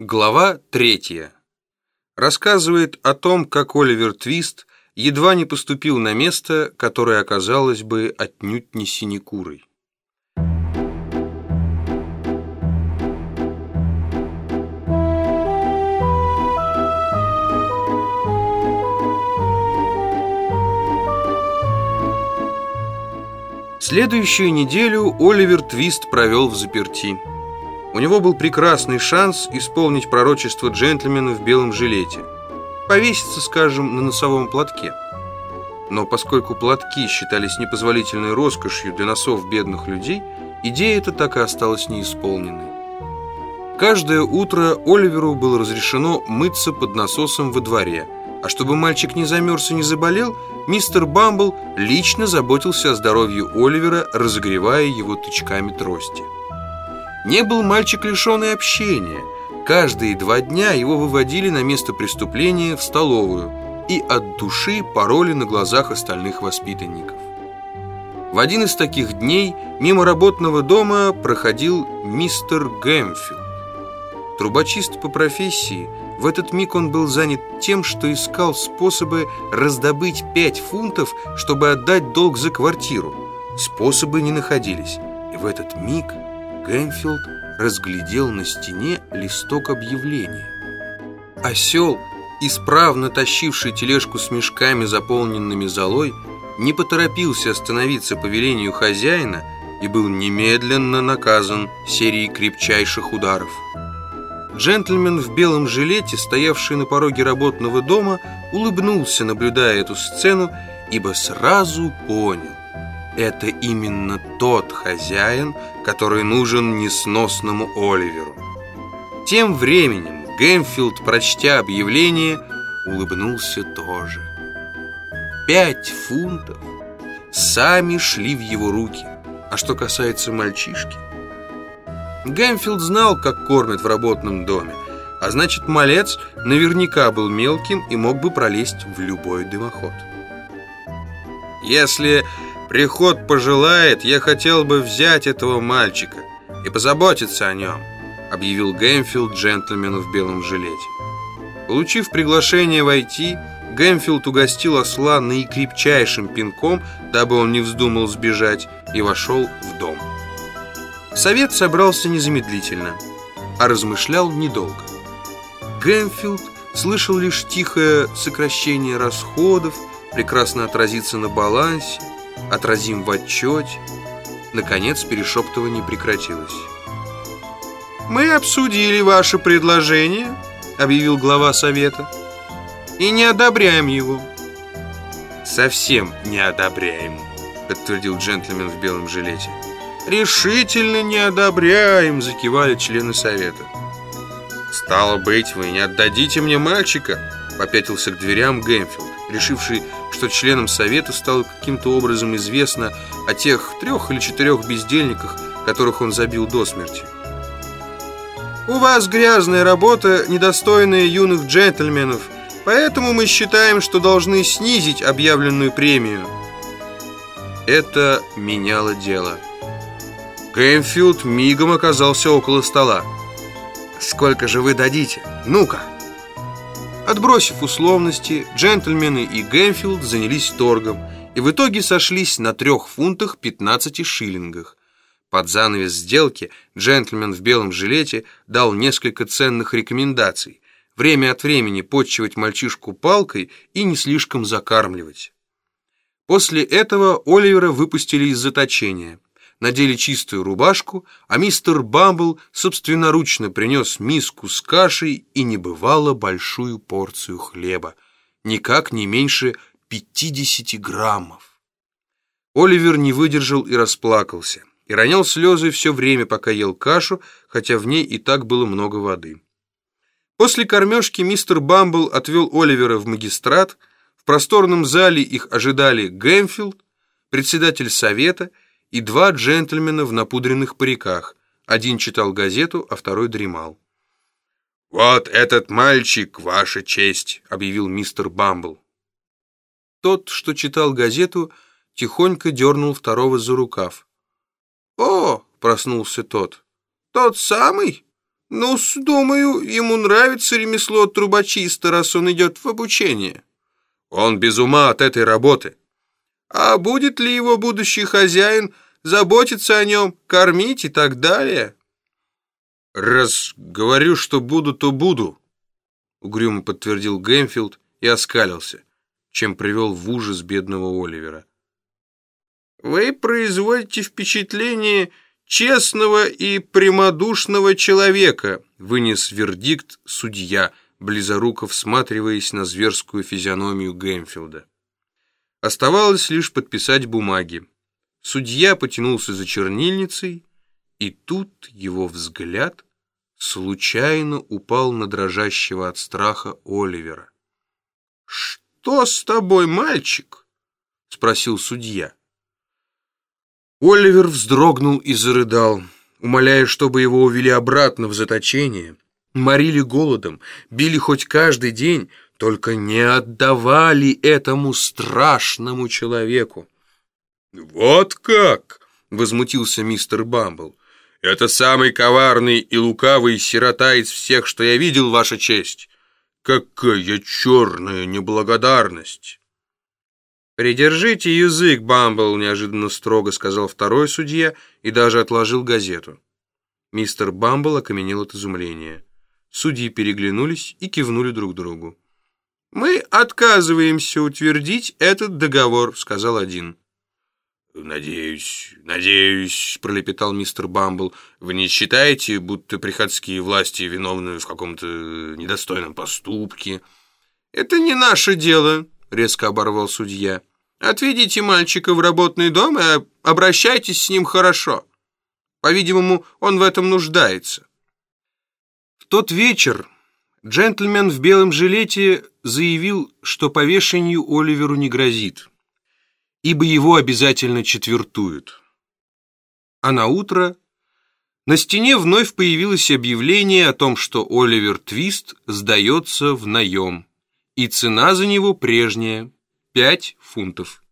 Глава третья. Рассказывает о том, как Оливер Твист едва не поступил на место, которое оказалось бы отнюдь не синекурой. Следующую неделю Оливер Твист провел в заперти. У него был прекрасный шанс исполнить пророчество джентльмена в белом жилете. Повеситься, скажем, на носовом платке. Но поскольку платки считались непозволительной роскошью для носов бедных людей, идея эта так и осталась неисполненной. Каждое утро Оливеру было разрешено мыться под насосом во дворе, а чтобы мальчик не замерз и не заболел, мистер Бамбл лично заботился о здоровье Оливера, разогревая его тычками трости. Не был мальчик лишенный общения. Каждые два дня его выводили на место преступления в столовую и от души пороли на глазах остальных воспитанников. В один из таких дней мимо работного дома проходил мистер Гэмфилд. Трубочист по профессии, в этот миг он был занят тем, что искал способы раздобыть пять фунтов, чтобы отдать долг за квартиру. Способы не находились, и в этот миг Гэмфилд разглядел на стене листок объявления. Осел, исправно тащивший тележку с мешками, заполненными золой, не поторопился остановиться по велению хозяина и был немедленно наказан серией крепчайших ударов. Джентльмен в белом жилете, стоявший на пороге работного дома, улыбнулся, наблюдая эту сцену, ибо сразу понял, это именно тот хозяин, который нужен несносному Оливеру. Тем временем Гэмфилд, прочтя объявление, улыбнулся тоже. Пять фунтов сами шли в его руки. А что касается мальчишки... Гэмфилд знал, как кормят в работном доме, а значит, малец наверняка был мелким и мог бы пролезть в любой дымоход. Если Приход пожелает, я хотел бы взять этого мальчика и позаботиться о нем, объявил Гэмфилд джентльмену в белом жилете. Получив приглашение войти, Гэмфилд угостил осла наикрепчайшим пинком, дабы он не вздумал сбежать, и вошел в дом. Совет собрался незамедлительно, а размышлял недолго. Гэмфилд слышал лишь тихое сокращение расходов, прекрасно отразится на балансе, отразим в отчете. Наконец перешептывание прекратилось. «Мы обсудили ваше предложение», — объявил глава совета, «и не одобряем его». «Совсем не одобряем», — подтвердил джентльмен в белом жилете. «Решительно не одобряем», — закивали члены совета. «Стало быть, вы не отдадите мне мальчика?» — попятился к дверям Гэмфилд решивший, что членам совета стало каким-то образом известно о тех трех или четырех бездельниках, которых он забил до смерти. «У вас грязная работа, недостойная юных джентльменов, поэтому мы считаем, что должны снизить объявленную премию». Это меняло дело. Гэмфилд мигом оказался около стола. «Сколько же вы дадите? Ну-ка!» Отбросив условности, джентльмены и Гэмфилд занялись торгом и в итоге сошлись на трех фунтах 15 шиллингах. Под занавес сделки джентльмен в белом жилете дал несколько ценных рекомендаций. Время от времени потчевать мальчишку палкой и не слишком закармливать. После этого Оливера выпустили из заточения надели чистую рубашку, а мистер Бамбл собственноручно принес миску с кашей и небывало большую порцию хлеба, никак не меньше 50 граммов. Оливер не выдержал и расплакался, и ронял слезы все время, пока ел кашу, хотя в ней и так было много воды. После кормежки мистер Бамбл отвел Оливера в магистрат, в просторном зале их ожидали Гэмфилд, председатель совета и два джентльмена в напудренных париках. Один читал газету, а второй дремал. «Вот этот мальчик, ваша честь», — объявил мистер Бамбл. Тот, что читал газету, тихонько дернул второго за рукав. «О!» — проснулся тот. «Тот самый? Ну, думаю, ему нравится ремесло трубочиста, раз он идет в обучение. Он без ума от этой работы. А будет ли его будущий хозяин заботиться о нем, кормить и так далее? Раз говорю, что буду, то буду, угрюмо подтвердил Гэмфилд и оскалился, чем привел в ужас бедного Оливера. Вы производите впечатление честного и прямодушного человека, вынес вердикт судья, близоруко всматриваясь на зверскую физиономию Гэмфилда. Оставалось лишь подписать бумаги. Судья потянулся за чернильницей, и тут его взгляд случайно упал на дрожащего от страха Оливера. «Что с тобой, мальчик?» — спросил судья. Оливер вздрогнул и зарыдал, умоляя, чтобы его увели обратно в заточение. Морили голодом, били хоть каждый день, только не отдавали этому страшному человеку. «Вот как!» — возмутился мистер Бамбл. «Это самый коварный и лукавый сирота из всех, что я видел, Ваша честь! Какая черная неблагодарность!» «Придержите язык, Бамбл», — неожиданно строго сказал второй судья и даже отложил газету. Мистер Бамбл окаменел от изумления. Судьи переглянулись и кивнули друг другу. «Мы отказываемся утвердить этот договор», — сказал один. «Надеюсь, надеюсь», — пролепетал мистер Бамбл, «вы не считаете, будто приходские власти виновны в каком-то недостойном поступке?» «Это не наше дело», — резко оборвал судья. Отведите мальчика в работный дом и обращайтесь с ним хорошо. По-видимому, он в этом нуждается. В тот вечер джентльмен в белом жилете заявил, что повешению Оливеру не грозит, ибо его обязательно четвертуют. А на утро на стене вновь появилось объявление о том, что Оливер Твист сдается в наем, и цена за него прежняя – пять фунтов.